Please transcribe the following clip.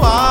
why.